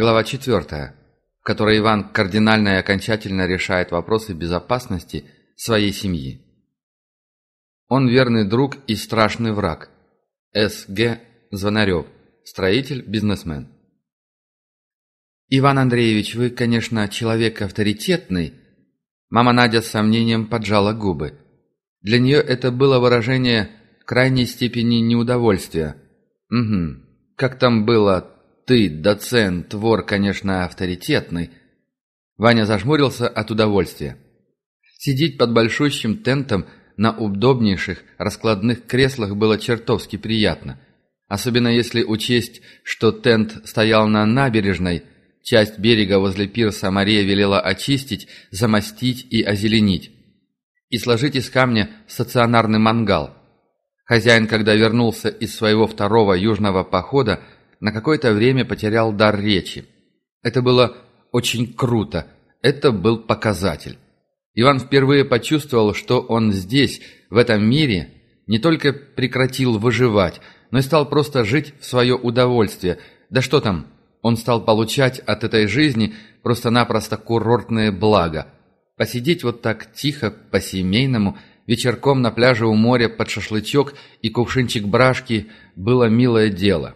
Глава 4, в которой Иван кардинально и окончательно решает вопросы безопасности своей семьи. Он верный друг и страшный враг. С.Г. Звонарев, строитель, бизнесмен. «Иван Андреевич, вы, конечно, человек авторитетный». Мама Надя с сомнением поджала губы. Для нее это было выражение крайней степени неудовольствия. «Угу. Как там было? Ты, доцент, вор, конечно, авторитетный». Ваня зажмурился от удовольствия. Сидеть под большущим тентом на удобнейших раскладных креслах было чертовски приятно. Особенно если учесть, что тент стоял на набережной – Часть берега возле пирса Мария велела очистить, замостить и озеленить. И сложить из камня стационарный мангал. Хозяин, когда вернулся из своего второго южного похода, на какое-то время потерял дар речи. Это было очень круто. Это был показатель. Иван впервые почувствовал, что он здесь, в этом мире, не только прекратил выживать, но и стал просто жить в свое удовольствие. Да что там, он стал получать от этой жизни просто-напросто курортное благо. Посидеть вот так тихо, по-семейному, вечерком на пляже у моря под шашлычок и кувшинчик брашки было милое дело.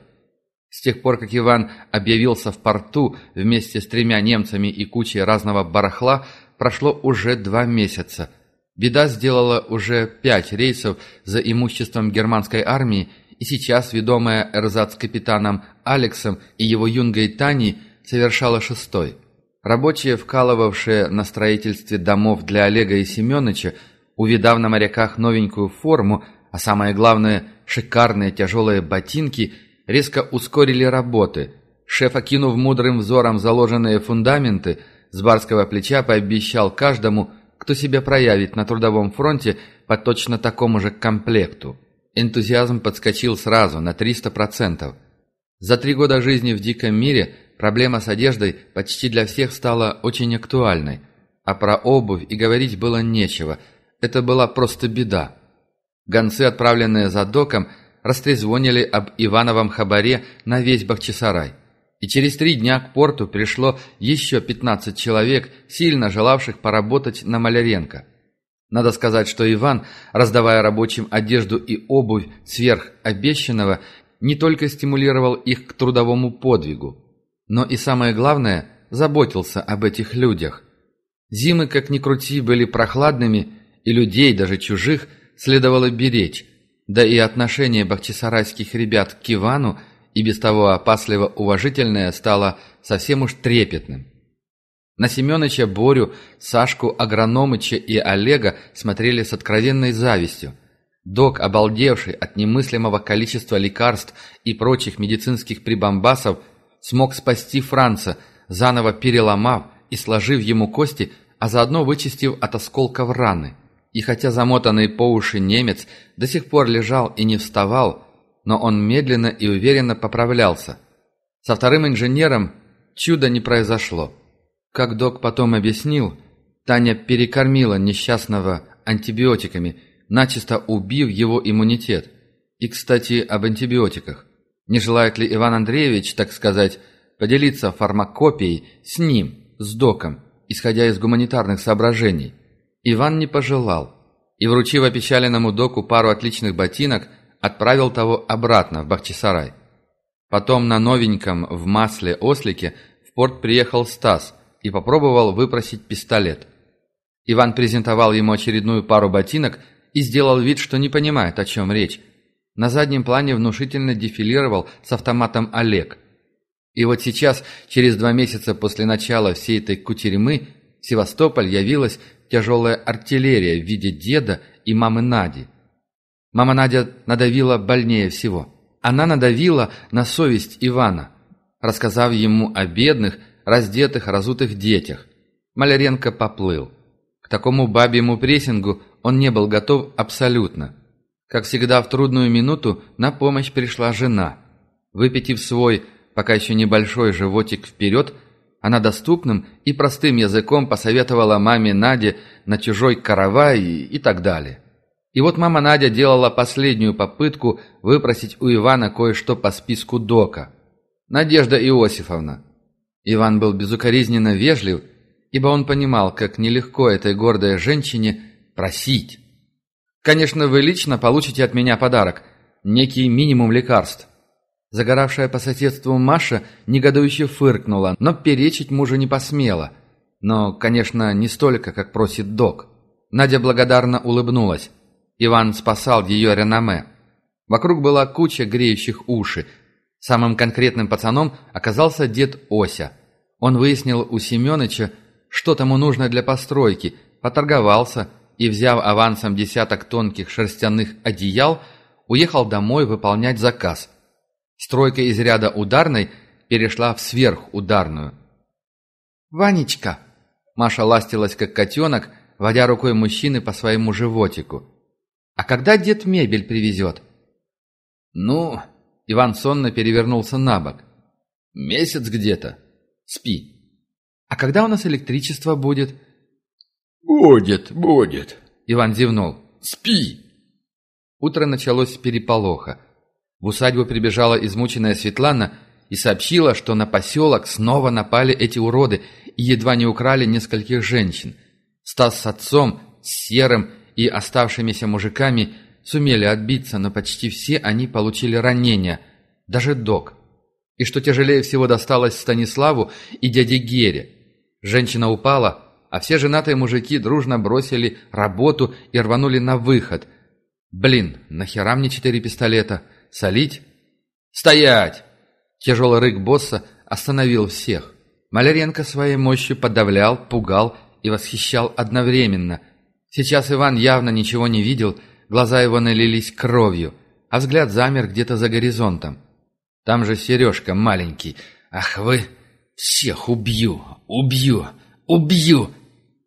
С тех пор, как Иван объявился в порту вместе с тремя немцами и кучей разного барахла, прошло уже два месяца. Беда сделала уже пять рейсов за имуществом германской армии и сейчас, ведомая эрзац-капитаном Алексом и его юнгой Таней, совершала шестой. Рабочие, вкалывавшие на строительстве домов для Олега и Семеновича, увидав на моряках новенькую форму, а самое главное – шикарные тяжелые ботинки, резко ускорили работы. Шеф, окинув мудрым взором заложенные фундаменты, с барского плеча пообещал каждому, кто себя проявит на трудовом фронте по точно такому же комплекту. Энтузиазм подскочил сразу, на 300%. За три года жизни в диком мире проблема с одеждой почти для всех стала очень актуальной. А про обувь и говорить было нечего. Это была просто беда. Гонцы, отправленные за доком, растрезвонили об Ивановом хабаре на весь Бахчисарай. И через три дня к порту пришло еще 15 человек, сильно желавших поработать на Маляренко. Надо сказать, что Иван, раздавая рабочим одежду и обувь сверх обещанного, не только стимулировал их к трудовому подвигу, но и самое главное, заботился об этих людях. Зимы, как ни крути, были прохладными, и людей, даже чужих, следовало беречь, да и отношение бахчисарайских ребят к Ивану и без того опасливо уважительное стало совсем уж трепетным. На Семеновича, Борю, Сашку, Агрономыча и Олега смотрели с откровенной завистью. Док, обалдевший от немыслимого количества лекарств и прочих медицинских прибамбасов, смог спасти Франца, заново переломав и сложив ему кости, а заодно вычистив от осколков раны. И хотя замотанный по уши немец до сих пор лежал и не вставал, но он медленно и уверенно поправлялся. Со вторым инженером чуда не произошло. Как док потом объяснил, Таня перекормила несчастного антибиотиками, начисто убив его иммунитет. И, кстати, об антибиотиках. Не желает ли Иван Андреевич, так сказать, поделиться фармакопией с ним, с доком, исходя из гуманитарных соображений? Иван не пожелал и, вручив опечаленному доку пару отличных ботинок, отправил того обратно в Бахчисарай. Потом на новеньком в масле ослике в порт приехал Стас – и попробовал выпросить пистолет. Иван презентовал ему очередную пару ботинок и сделал вид, что не понимает, о чем речь. На заднем плане внушительно дефилировал с автоматом Олег. И вот сейчас, через два месяца после начала всей этой кутерьмы, Севастополь явилась тяжелая артиллерия в виде деда и мамы Нади. Мама Надя надавила больнее всего. Она надавила на совесть Ивана, рассказав ему о бедных, раздетых, разутых детях. Маляренко поплыл. К такому бабьему прессингу он не был готов абсолютно. Как всегда в трудную минуту на помощь пришла жена. Выпитив свой, пока еще небольшой животик вперед, она доступным и простым языком посоветовала маме Наде на чужой каравай и так далее. И вот мама Надя делала последнюю попытку выпросить у Ивана кое-что по списку Дока. «Надежда Иосифовна, Иван был безукоризненно вежлив, ибо он понимал, как нелегко этой гордой женщине просить. «Конечно, вы лично получите от меня подарок, некий минимум лекарств». Загоравшая по соседству Маша негодующе фыркнула, но перечить мужу не посмела. Но, конечно, не столько, как просит док. Надя благодарно улыбнулась. Иван спасал ее реноме. Вокруг была куча греющих уши. Самым конкретным пацаном оказался дед Ося. Он выяснил у Семеныча, что тому нужно для постройки, поторговался и, взяв авансом десяток тонких шерстяных одеял, уехал домой выполнять заказ. Стройка из ряда ударной перешла в сверхударную. «Ванечка!» Маша ластилась, как котенок, водя рукой мужчины по своему животику. «А когда дед мебель привезет?» «Ну...» — Иван сонно перевернулся на бок. «Месяц где-то. Спи». «А когда у нас электричество будет?» «Будет, будет», — Иван зевнул. «Спи». Утро началось с переполоха. В усадьбу прибежала измученная Светлана и сообщила, что на поселок снова напали эти уроды и едва не украли нескольких женщин. Стас с отцом, с Серым и оставшимися мужиками сумели отбиться, но почти все они получили ранения, даже док. И что тяжелее всего досталось Станиславу и дяде Гере. Женщина упала, а все женатые мужики дружно бросили работу и рванули на выход. Блин, нахера мне четыре пистолета? Солить? Стоять! Тяжелый рык босса остановил всех. Маляренко своей мощью подавлял, пугал и восхищал одновременно. Сейчас Иван явно ничего не видел, глаза его налились кровью, а взгляд замер где-то за горизонтом. Там же Сережка маленький. Ах вы! Всех убью! Убью! Убью!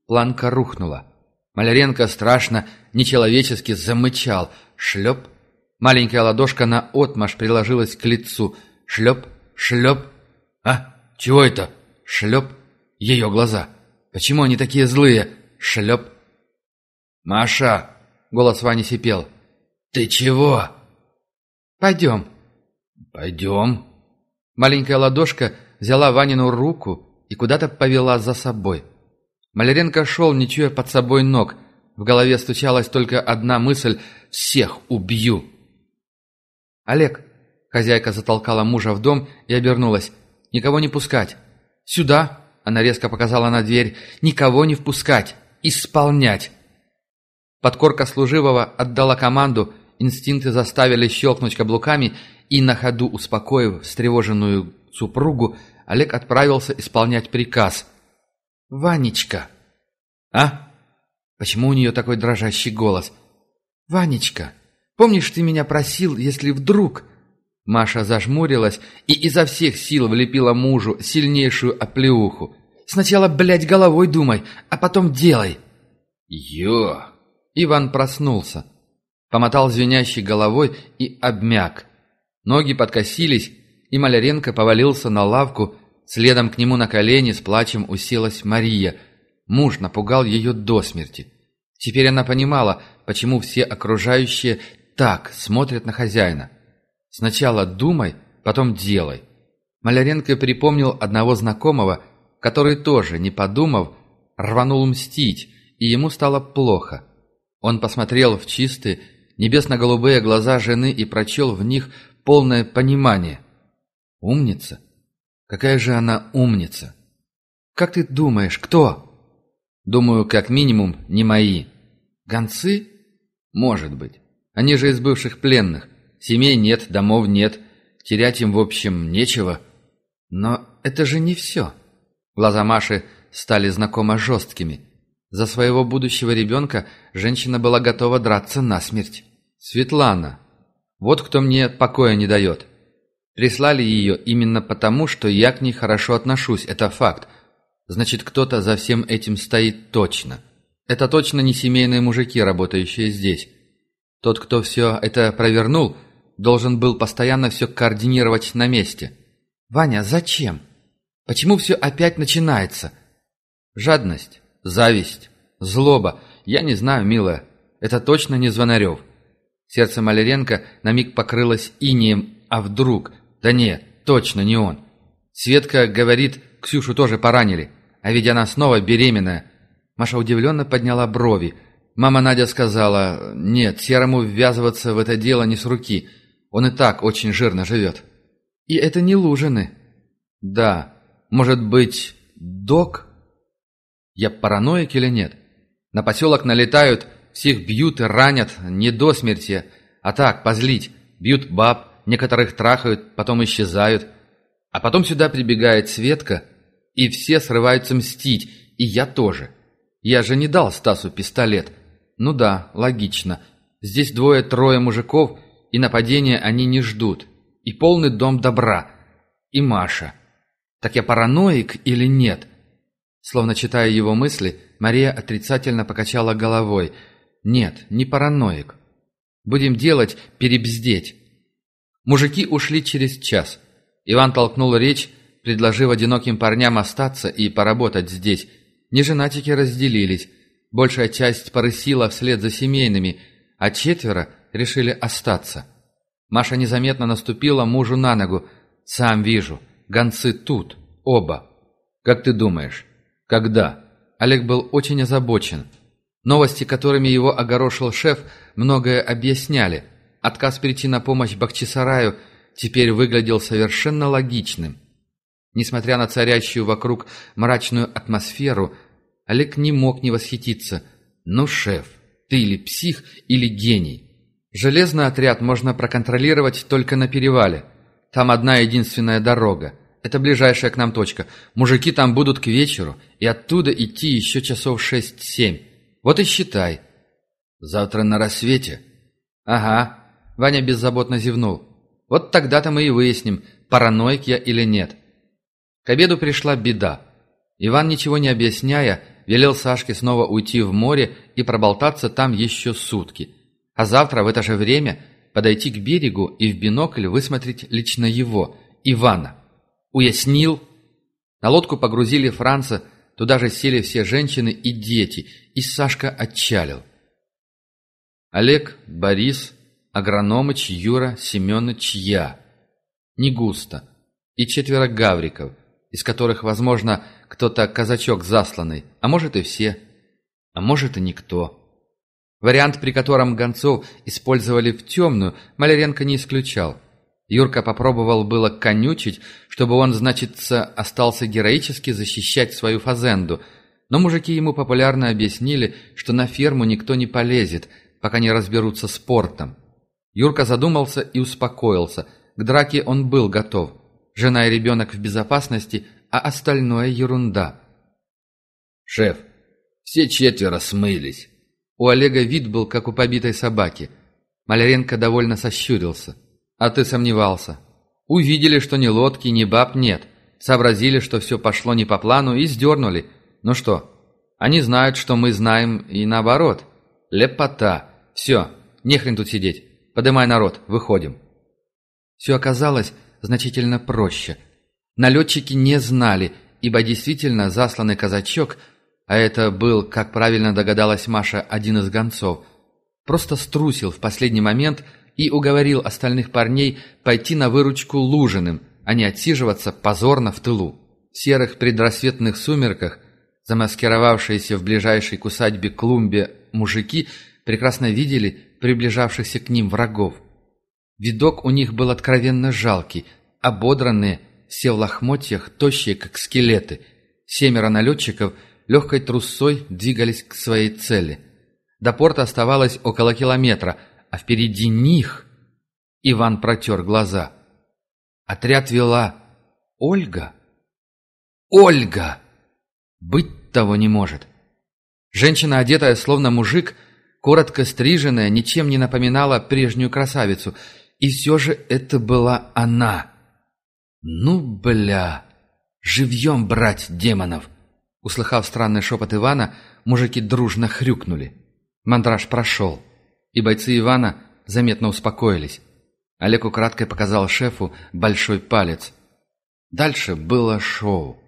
Планка рухнула. Маляренко страшно, нечеловечески замычал. Шлеп. Маленькая ладошка на отмаш приложилась к лицу. Шлеп, шлеп. А? Чего это? Шлеп. Ее глаза. Почему они такие злые? Шлеп. «Маша!» — голос Вани сипел. «Ты чего?» «Пойдем». «Пойдем». Маленькая ладошка взяла Ванину руку и куда-то повела за собой. Маляренко шел, не чуя под собой ног. В голове стучалась только одна мысль «Всех убью!» «Олег!» — хозяйка затолкала мужа в дом и обернулась. «Никого не пускать!» «Сюда!» — она резко показала на дверь. «Никого не впускать! Исполнять!» Подкорка служивого отдала команду, инстинкты заставили щелкнуть каблуками, и на ходу, успокоив встревоженную супругу, Олег отправился исполнять приказ — «Ванечка!» «А? Почему у нее такой дрожащий голос?» «Ванечка, помнишь, ты меня просил, если вдруг...» Маша зажмурилась и изо всех сил влепила мужу сильнейшую оплеуху. «Сначала, блядь, головой думай, а потом делай!» «Ё!» Иван проснулся, помотал звенящей головой и обмяк. Ноги подкосились, и Маляренко повалился на лавку, Следом к нему на колени с плачем уселась Мария. Муж напугал ее до смерти. Теперь она понимала, почему все окружающие так смотрят на хозяина. Сначала думай, потом делай. Маляренко припомнил одного знакомого, который тоже, не подумав, рванул мстить, и ему стало плохо. Он посмотрел в чистые, небесно-голубые глаза жены и прочел в них полное понимание. Умница. Какая же она умница! Как ты думаешь, кто? Думаю, как минимум, не мои. Гонцы? Может быть. Они же из бывших пленных. Семей нет, домов нет. Терять им, в общем, нечего. Но это же не все. Глаза Маши стали знакомо жесткими. За своего будущего ребенка женщина была готова драться насмерть. Светлана. Вот кто мне покоя не дает. Прислали ее именно потому, что я к ней хорошо отношусь, это факт. Значит, кто-то за всем этим стоит точно. Это точно не семейные мужики, работающие здесь. Тот, кто все это провернул, должен был постоянно все координировать на месте. «Ваня, зачем? Почему все опять начинается?» «Жадность, зависть, злоба. Я не знаю, милая. Это точно не Звонарев». Сердце Маляренко на миг покрылось инеем, а вдруг – да нет, точно не он. Светка говорит, Ксюшу тоже поранили. А ведь она снова беременная». Маша удивленно подняла брови. Мама Надя сказала, «Нет, Серому ввязываться в это дело не с руки. Он и так очень жирно живет». «И это не Лужины». «Да. Может быть, док?» «Я параноик или нет? На поселок налетают, всех бьют и ранят, не до смерти, а так, позлить. Бьют баб, некоторых трахают, потом исчезают. А потом сюда прибегает Светка, и все срываются мстить, и я тоже. Я же не дал Стасу пистолет». Ну да, логично. Здесь двое-трое мужиков, и нападения они не ждут. И полный дом добра. И Маша. Так я параноик или нет? Словно читая его мысли, Мария отрицательно покачала головой. Нет, не параноик. Будем делать перебздеть. Мужики ушли через час. Иван толкнул речь, предложив одиноким парням остаться и поработать здесь. Неженатики разделились. Большая часть порысила вслед за семейными, а четверо решили остаться. Маша незаметно наступила мужу на ногу. «Сам вижу. Гонцы тут. Оба. Как ты думаешь? Когда?» Олег был очень озабочен. Новости, которыми его огорошил шеф, многое объясняли. Отказ перейти на помощь Бахчисараю теперь выглядел совершенно логичным. Несмотря на царящую вокруг мрачную атмосферу, Олег не мог не восхититься. «Ну, шеф, ты или псих, или гений. Железный отряд можно проконтролировать только на перевале. Там одна единственная дорога. Это ближайшая к нам точка. Мужики там будут к вечеру, и оттуда идти еще часов шесть-семь. Вот и считай». «Завтра на рассвете?» «Ага», — Ваня беззаботно зевнул. «Вот тогда-то мы и выясним, параноик я или нет». К обеду пришла беда. Иван, ничего не объясняя, велел Сашке снова уйти в море и проболтаться там еще сутки. А завтра в это же время подойти к берегу и в бинокль высмотреть лично его, Ивана. Уяснил? На лодку погрузили Франца, туда же сели все женщины и дети, и Сашка отчалил. Олег, Борис, Агрономыч, Юра, Семенович, я. Не густо. И четверо гавриков, из которых, возможно, кто-то казачок засланный, а может и все, а может и никто. Вариант, при котором гонцов использовали в темную, Маляренко не исключал. Юрка попробовал было конючить, чтобы он, значится, остался героически защищать свою фазенду, но мужики ему популярно объяснили, что на ферму никто не полезет, пока не разберутся с портом. Юрка задумался и успокоился. К драке он был готов. Жена и ребенок в безопасности, а остальное ерунда. «Шеф, все четверо смылись». У Олега вид был, как у побитой собаки. Маляренко довольно сощурился. «А ты сомневался. Увидели, что ни лодки, ни баб нет. Сообразили, что все пошло не по плану и сдернули. Ну что, они знают, что мы знаем, и наоборот. Лепота. Все, нехрен тут сидеть. Подымай народ, выходим». Все оказалось значительно проще – Налетчики не знали, ибо действительно засланный казачок, а это был, как правильно догадалась Маша, один из гонцов, просто струсил в последний момент и уговорил остальных парней пойти на выручку Лужиным, а не отсиживаться позорно в тылу. В серых предрассветных сумерках, замаскировавшиеся в ближайшей к усадьбе клумбе мужики, прекрасно видели приближавшихся к ним врагов. Видок у них был откровенно жалкий, ободранные, все в лохмотьях, тощие, как скелеты. Семеро налетчиков легкой трусой двигались к своей цели. До порта оставалось около километра, а впереди них... Иван протер глаза. Отряд вела Ольга. Ольга! Быть того не может. Женщина, одетая словно мужик, коротко стриженная, ничем не напоминала прежнюю красавицу. И все же это была она. «Ну, бля! Живьем брать демонов!» Услыхав странный шепот Ивана, мужики дружно хрюкнули. Мандраж прошел, и бойцы Ивана заметно успокоились. Олег украдкой показал шефу большой палец. Дальше было шоу.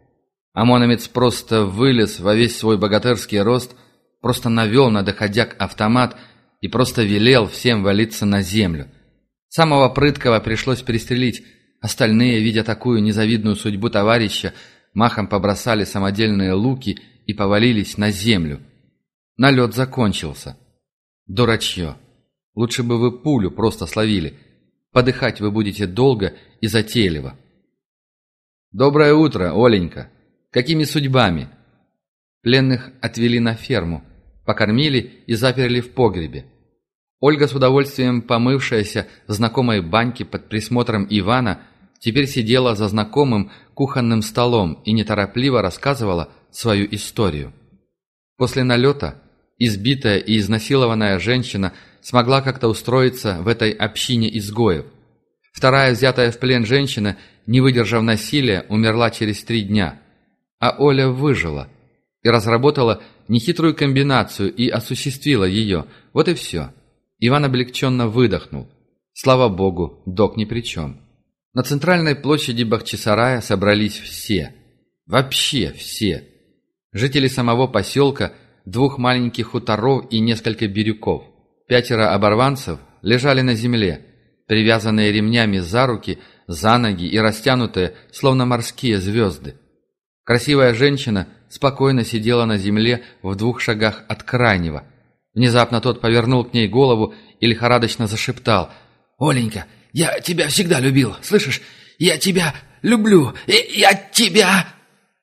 ОМОНовец просто вылез во весь свой богатырский рост, просто навел на доходяк автомат и просто велел всем валиться на землю. Самого прыткого пришлось перестрелить, Остальные, видя такую незавидную судьбу товарища, махом побросали самодельные луки и повалились на землю. Налет закончился. Дурачье. Лучше бы вы пулю просто словили. Подыхать вы будете долго и затейливо. «Доброе утро, Оленька! Какими судьбами?» Пленных отвели на ферму, покормили и заперли в погребе. Ольга, с удовольствием помывшаяся в знакомой баньке под присмотром Ивана, теперь сидела за знакомым кухонным столом и неторопливо рассказывала свою историю. После налета избитая и изнасилованная женщина смогла как-то устроиться в этой общине изгоев. Вторая, взятая в плен женщина, не выдержав насилия, умерла через три дня. А Оля выжила и разработала нехитрую комбинацию и осуществила ее. Вот и все. Иван облегченно выдохнул. Слава богу, док ни при чем. На центральной площади Бахчисарая собрались все. Вообще все. Жители самого поселка, двух маленьких хуторов и несколько бирюков. Пятеро оборванцев лежали на земле, привязанные ремнями за руки, за ноги и растянутые, словно морские звезды. Красивая женщина спокойно сидела на земле в двух шагах от крайнего – Внезапно тот повернул к ней голову и лихорадочно зашептал. «Оленька, я тебя всегда любил, слышишь? Я тебя люблю! Я тебя...»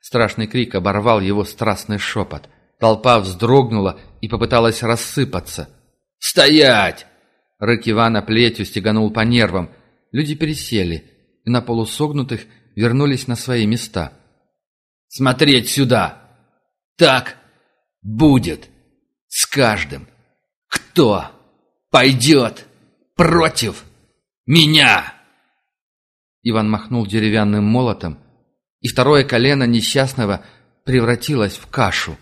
Страшный крик оборвал его страстный шепот. Толпа вздрогнула и попыталась рассыпаться. «Стоять!» Рык Ивана плетью стеганул по нервам. Люди пересели и на полусогнутых вернулись на свои места. «Смотреть сюда! Так будет!» С каждым, кто пойдет против меня!» Иван махнул деревянным молотом, и второе колено несчастного превратилось в кашу.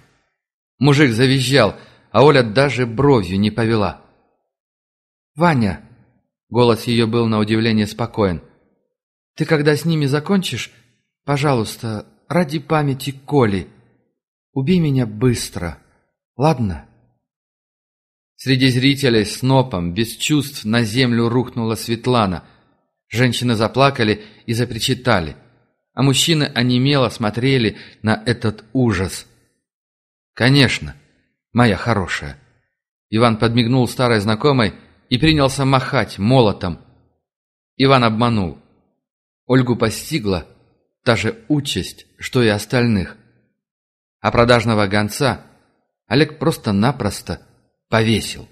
Мужик завизжал, а Оля даже бровью не повела. «Ваня!» — голос ее был на удивление спокоен. «Ты когда с ними закончишь, пожалуйста, ради памяти Коли, убей меня быстро, ладно?» Среди зрителей снопом, без чувств, на землю рухнула Светлана. Женщины заплакали и запричитали, а мужчины онемело смотрели на этот ужас. «Конечно, моя хорошая». Иван подмигнул старой знакомой и принялся махать молотом. Иван обманул. Ольгу постигла та же участь, что и остальных. А продажного гонца Олег просто-напросто повесил.